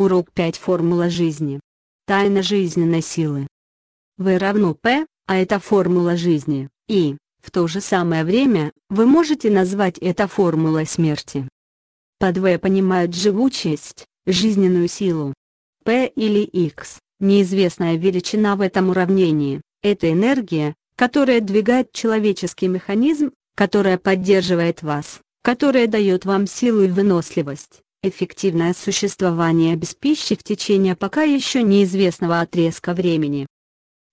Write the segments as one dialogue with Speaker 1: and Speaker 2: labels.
Speaker 1: Урок 5 Формула жизни. Тайна жизненной силы. В равно P, а это формула жизни, и, в то же самое время, вы можете назвать это формулой смерти. Под В понимают живучесть, жизненную силу. P или X, неизвестная величина в этом уравнении, это энергия, которая двигает человеческий механизм, которая поддерживает вас, которая дает вам силу и выносливость, эффективное существование без пищи в течение пока еще неизвестного отрезка времени.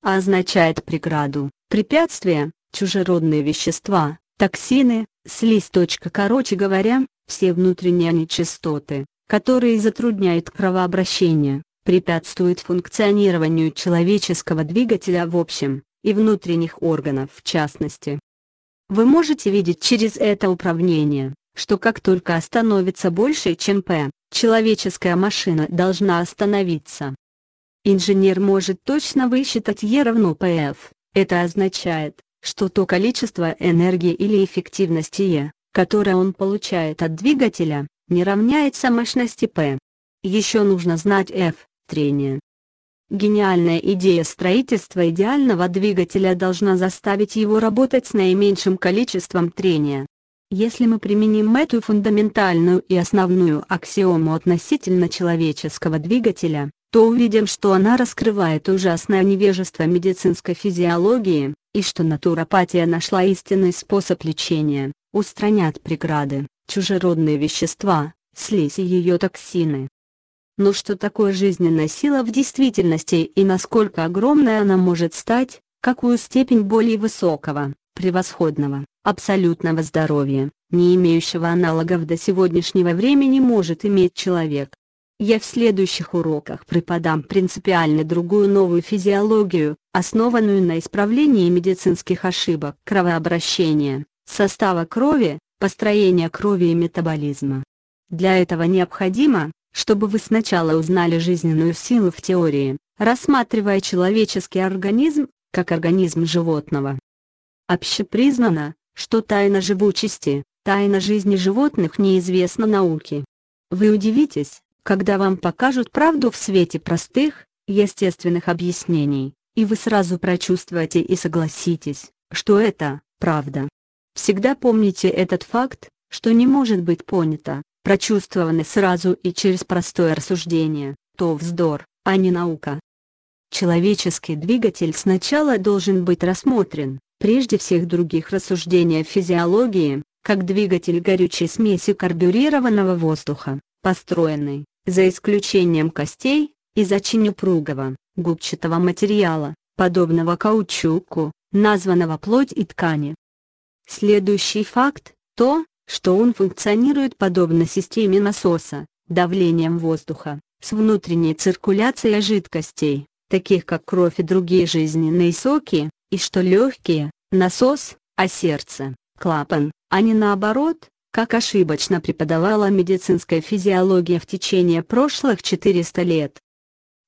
Speaker 1: А означает преграду, препятствие, чужеродные вещества, токсины, слизь. Короче говоря, все внутренние нечистоты, которые затрудняют кровообращение, препятствуют функционированию человеческого двигателя в общем, и внутренних органов в частности. Вы можете видеть через это управление, что как только остановится больше, чем P, человеческая машина должна остановиться. Инженер может точно высчитать E равно PF, это означает, что то количество энергии или эффективности E, которое он получает от двигателя, не равняется мощности P. Еще нужно знать F, трение. Гениальная идея строительства идеального двигателя должна заставить его работать с наименьшим количеством трения. Если мы применим эту фундаментальную и основную аксиому относительно человеческого двигателя, то увидим, что она раскрывает ужасное невежество медицинской физиологии, и что натуропатия нашла истинный способ лечения, устранять преграды, чужеродные вещества, слизь и ее токсины. Но что такое жизненная сила в действительности и насколько огромной она может стать, какую степень более высокого, превосходного, абсолютного здоровья, не имеющего аналогов до сегодняшнего времени может иметь человек. Я в следующих уроках преподам принципиально другую новую физиологию, основанную на исправлении медицинских ошибок кровообращения, состава крови, построения крови и метаболизма. Для этого необходимо, чтобы вы сначала узнали жизненную силу в теории, рассматривая человеческий организм, как организм животного. Общепризнано, что тайна живучести, тайна жизни животных неизвестна науке. Вы удивитесь, когда вам покажут правду в свете простых, естественных объяснений, и вы сразу прочувствуете и согласитесь, что это правда. Всегда помните этот факт, что не может быть понято, прочувствованы сразу и через простое рассуждение, то вздор, а не наука. Человеческий двигатель сначала должен быть рассмотрен, прежде всех других рассуждений о физиологии, как двигатель горючей смеси карбюрированного воздуха, построенный, за исключением костей, из очень упругого, губчатого материала, подобного каучуку, названного плоть и ткани. Следующий факт – то, что он функционирует подобно системе насоса, давлением воздуха, с внутренней циркуляцией жидкостей, таких как кровь и другие жизненные соки, и что легкие – насос, а сердце – клапан, а не наоборот, как ошибочно преподавала медицинская физиология в течение прошлых 400 лет.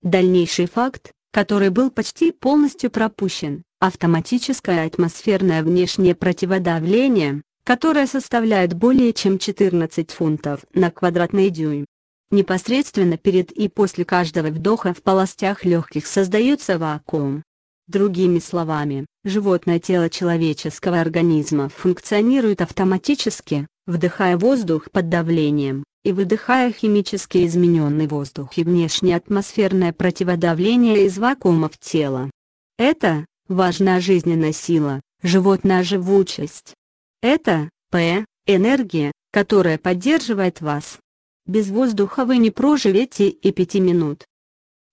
Speaker 1: Дальнейший факт, который был почти полностью пропущен, автоматическое атмосферное внешнее противодавление, которая составляет более чем 14 фунтов на квадратный дюйм. Непосредственно перед и после каждого вдоха в полостях легких создается вакуум. Другими словами, животное тело человеческого организма функционирует автоматически, вдыхая воздух под давлением, и выдыхая химически измененный воздух и внешнее атмосферное противодавление из вакуумов тела. Это – важная жизненная сила, животная живучесть, это, П, энергия, которая поддерживает вас. Без воздуха вы не проживете и пяти минут.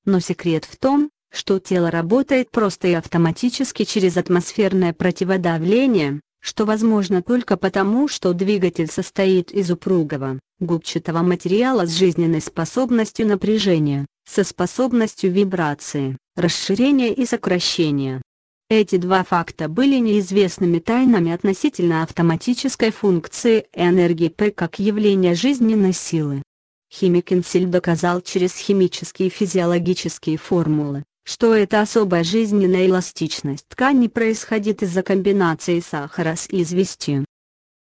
Speaker 1: Но секрет в том, что тело работает просто и автоматически через атмосферное противодавление, что возможно только потому, что двигатель состоит из упругого, губчатого материала с жизненной способностью напряжения, со способностью вибрации, расширения и сокращения. Эти два факта были неизвестными тайнами относительно автоматической функции энергии P как явления жизненной силы. Химик Инсель доказал через химические и физиологические формулы, что эта особая жизненная эластичность ткани происходит из-за комбинации сахара с известью.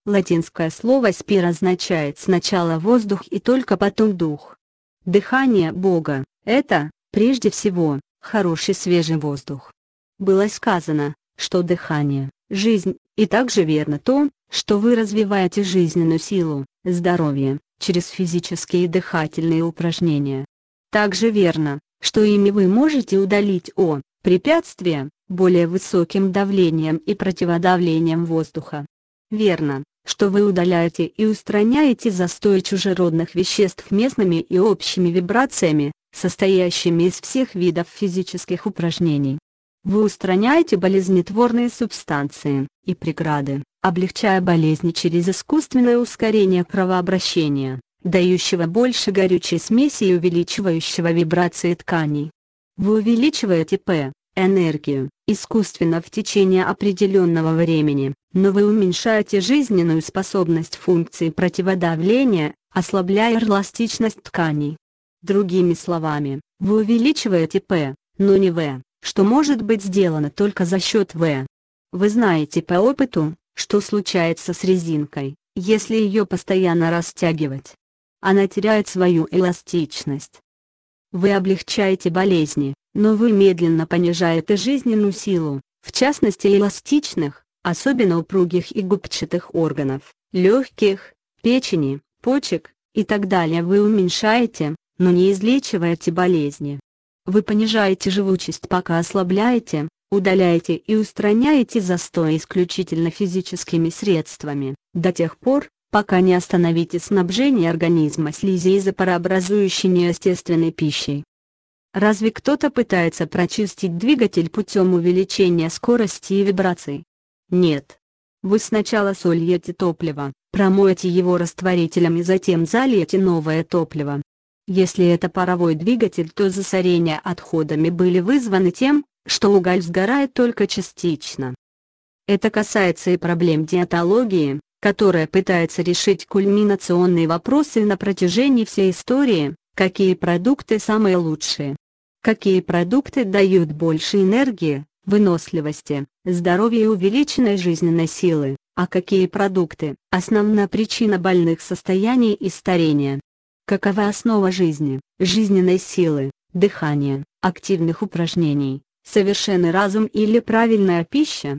Speaker 1: Латинское слово «спир» означает сначала воздух и только потом дух. дыхание Бога – это, прежде всего, хороший свежий воздух. Было сказано, что дыхание – жизнь, и также верно то, что вы развиваете жизненную силу, здоровье, через физические и дыхательные упражнения. Также верно, что ими вы можете удалить О, препятствия, более высоким давлением и противодавлением воздуха. Верно, что вы удаляете и устраняете застой чужеродных веществ местными и общими вибрациями, состоящими из всех видов физических упражнений. Вы устраняете болезнетворные субстанции и преграды, облегчая болезни через искусственное ускорение кровообращения, дающего больше горючей смеси и увеличивающего вибрации тканей. Вы увеличиваете П, энергию, искусственно в течение определенного времени, но вы уменьшаете жизненную способность функции противодавления, ослабляя эластичность тканей. Другими словами, вы увеличиваете П, но не В, что может быть сделано только за счет В. Вы знаете по опыту, что случается с резинкой, если ее постоянно растягивать. Она теряет свою эластичность. Вы облегчаете болезни, но вы медленно понижаете жизненную силу, в частности эластичных, особенно упругих и губчатых органов, легких, печени, почек, и так далее вы уменьшаете, но не излечиваете болезни. Вы понижаете живучесть пока ослабляете, удаляете и устраняете застой исключительно физическими средствами, до тех пор, пока не остановите снабжение организма слизи из-за парообразующей неестественной пищей. Разве кто-то пытается прочистить двигатель путем увеличения скорости и вибраций? Нет. Вы сначала сольете топливо, промоете его растворителем и затем зальете новое топливо. Если это паровой двигатель, то засорения отходами были вызваны тем, что уголь сгорает только частично. Это касается и проблем диетологии, которая пытается решить кульминационные вопросы на протяжении всей истории, какие продукты самые лучшие. Какие продукты дают больше энергии, выносливости, здоровья и увеличенной жизненной силы, а какие продукты – основная причина больных состояний и старения. Какова основа жизни, жизненной силы, дыхания, активных упражнений, совершенный разум или правильная пища?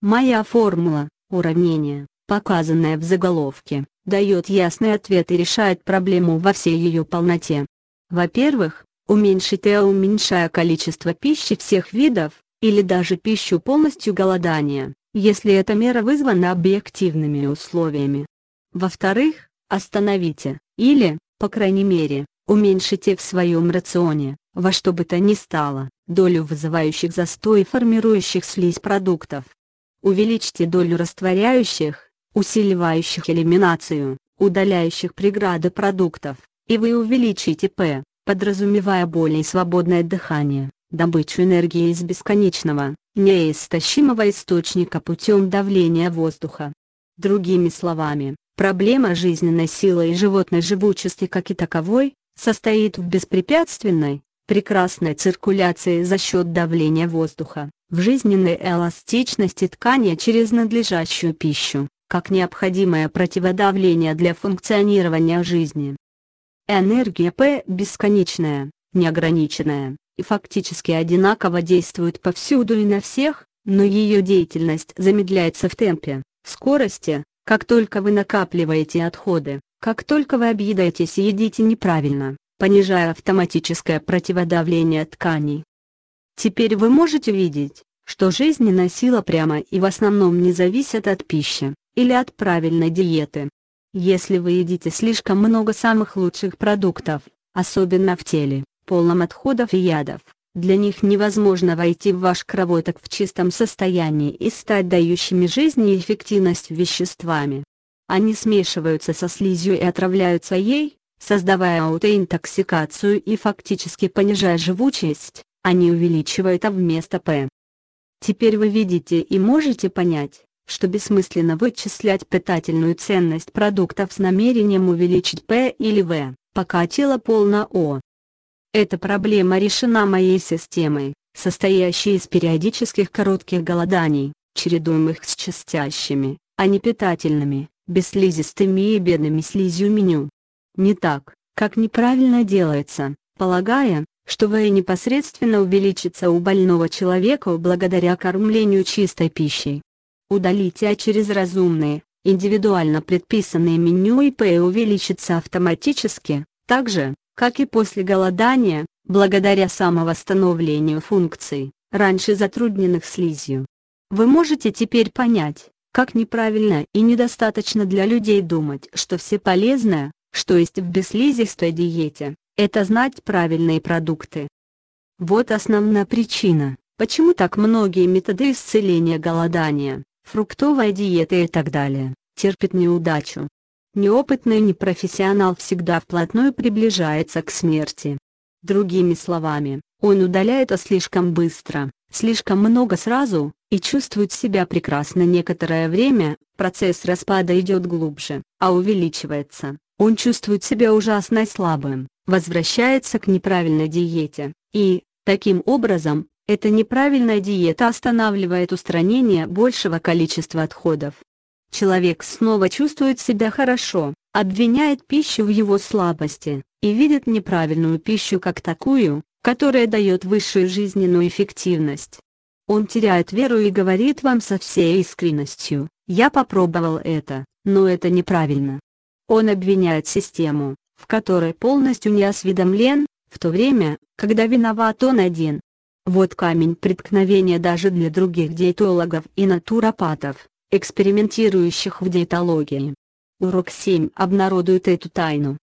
Speaker 1: Моя формула, уравнение, показанная в заголовке, дает ясный ответ и решает проблему во всей ее полноте. Во-первых, уменьшить и уменьшая количество пищи всех видов, или даже пищу полностью голодания, если эта мера вызвана объективными условиями. Во-вторых, остановите, или, по крайней мере, уменьшите в своем рационе, во что бы то ни стало, долю вызывающих застой и формирующих слизь продуктов. Увеличьте долю растворяющих, усиливающих элиминацию, удаляющих преграды продуктов, и вы увеличите П, подразумевая более свободное дыхание, добычу энергии из бесконечного, неистощимого источника путем давления воздуха. Другими словами, проблема жизненной силы и животной живучести как и таковой, состоит в беспрепятственной, прекрасной циркуляции за счет давления воздуха, в жизненной эластичности ткани через надлежащую пищу, как необходимое противодавление для функционирования жизни. Энергия П бесконечная, неограниченная, и фактически одинаково действует повсюду и на всех, но ее деятельность замедляется в темпе, скорости, как только вы накапливаете отходы, как только вы объедаетесь и едите неправильно, понижая автоматическое противодавление тканей. Теперь вы можете видеть, что жизненная сила прямо и в основном не зависит от пищи, или от правильной диеты. Если вы едите слишком много самых лучших продуктов, особенно в теле, полном отходов и ядов, для них невозможно войти в ваш кровоток в чистом состоянии и стать дающими жизни и эффективность веществами. Они смешиваются со слизью и отравляются ей, создавая аутоинтоксикацию и фактически понижая живучесть, они увеличивают А вместо П. Теперь вы видите и можете понять, что бессмысленно вычислять питательную ценность продуктов с намерением увеличить П или В, пока тело полно О. Эта проблема решена моей системой, состоящей из периодических коротких голоданий, чередуемых с частящими, а не питательными, бесслизистыми и бедными слизью меню. Не так, как неправильно делается, полагая, что ВЭ непосредственно увеличится у больного человека благодаря кормлению чистой пищей. Удалите А через разумные, индивидуально предписанные меню и П увеличится автоматически, так же, как и после голодания, благодаря самовосстановлению функций, раньше затрудненных слизью. Вы можете теперь понять, как неправильно и недостаточно для людей думать, что все полезное, что есть в бесслизистой диете, это знать правильные продукты. Вот основная причина, почему так многие методы исцеления голодания, фруктовая диета и так далее, терпят неудачу. Неопытный непрофессионал всегда вплотную приближается к смерти. Другими словами, он удаляет слишком быстро, слишком много сразу, и чувствует себя прекрасно некоторое время, процесс распада идет глубже, а увеличивается. Он чувствует себя ужасно слабым, возвращается к неправильной диете, и, таким образом, эта неправильная диета останавливает устранение большего количества отходов. Человек снова чувствует себя хорошо, обвиняет пищу в его слабости, и видит неправильную пищу как такую, которая дает высшую жизненную эффективность. Он теряет веру и говорит вам со всей искренностью, «Я попробовал это, но это неправильно». Он обвиняет систему, в которой полностью не осведомлен, в то время, когда виноват он один. Вот камень преткновения даже для других диетологов и натуропатов, экспериментирующих в диетологии. Урок 7 обнародует эту тайну.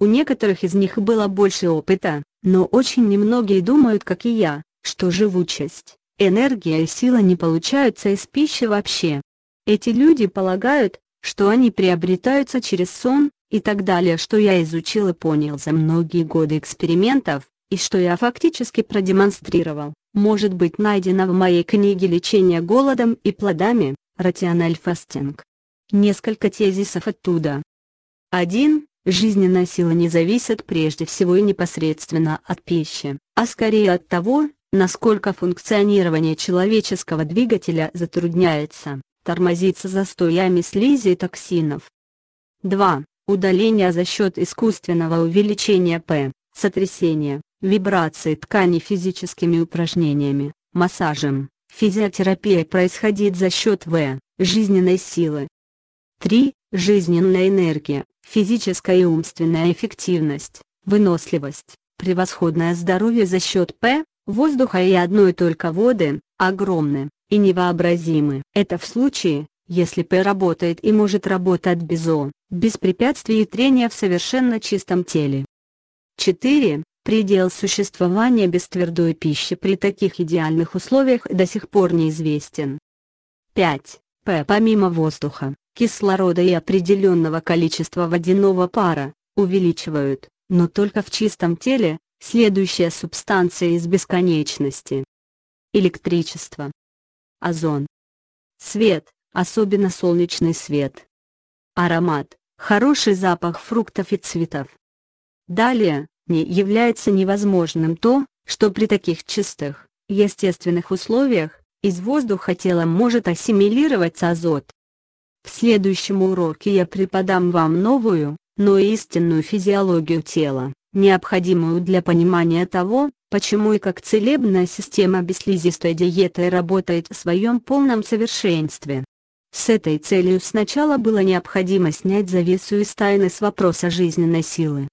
Speaker 1: У некоторых из них было больше опыта, но очень немногие думают как и я, что живучесть, энергия и сила не получаются из пищи вообще. Эти люди полагают, что они приобретаются через сон, и так далее, что я изучил и понял за многие годы экспериментов, и что я фактически продемонстрировал, может быть найдено в моей книге «Лечение голодом и плодами», Rational Fasting. Несколько тезисов оттуда. 1. Жизненная сила не зависит прежде всего и непосредственно от пищи, а скорее от того, насколько функционирование человеческого двигателя затрудняется тормозится застоями слизи и токсинов. 2. Удаление за счет искусственного увеличения П, сотрясения, вибрации тканей физическими упражнениями, массажем. Физиотерапия происходит за счет В, жизненной силы. 3. Жизненная энергия, физическая и умственная эффективность, выносливость, превосходное здоровье за счет П, воздуха и одной только воды, огромны и невообразимы. Это в случае, если П работает и может работать без О, без препятствий и трения в совершенно чистом теле. 4. Предел существования без твердой пищи при таких идеальных условиях до сих пор неизвестен. 5. П. Помимо воздуха, кислорода и определенного количества водяного пара, увеличивают, но только в чистом теле, следующая субстанция из бесконечности. Электричество озон. Свет, особенно солнечный свет. Аромат, хороший запах фруктов и цветов. Далее, не является невозможным то, что при таких чистых, естественных условиях, из воздуха тело может ассимилировать азот. В следующем уроке я преподам вам новую, но истинную физиологию тела, необходимую для понимания того, Почему и как целебная система бесслизистой диеты работает в своем полном совершенстве. С этой целью сначала было необходимо снять завесу из тайны с вопроса жизненной силы.